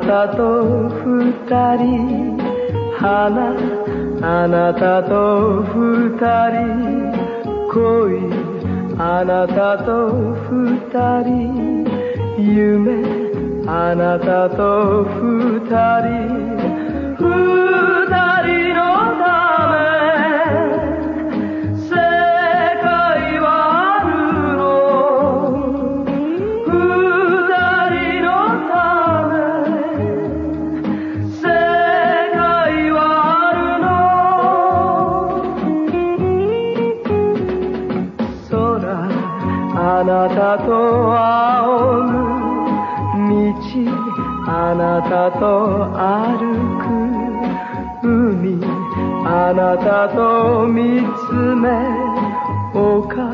たと二人花あなたと二人恋あなたと二人夢あなたと二人。なたと仰ぐ道あなたと歩く海あなたと見つめ丘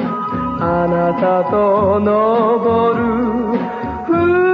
あなたと登る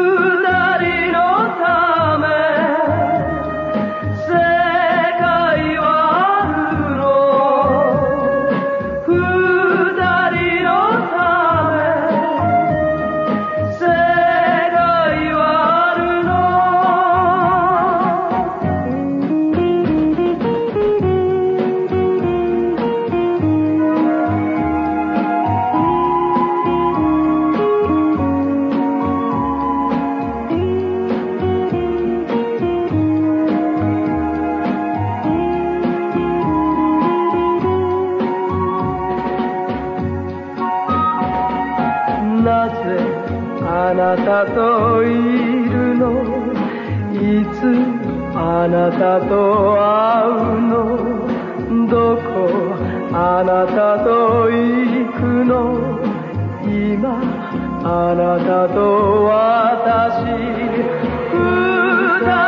なぜあなたといるの？いつあなたと会うの？どこあなたと行くの？今あなたと私二人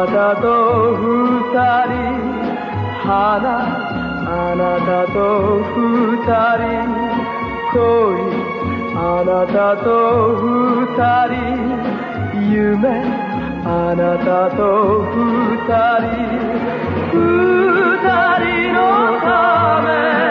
なたと二人花あなたと二人恋あなたと二人夢あなたと二人二人のため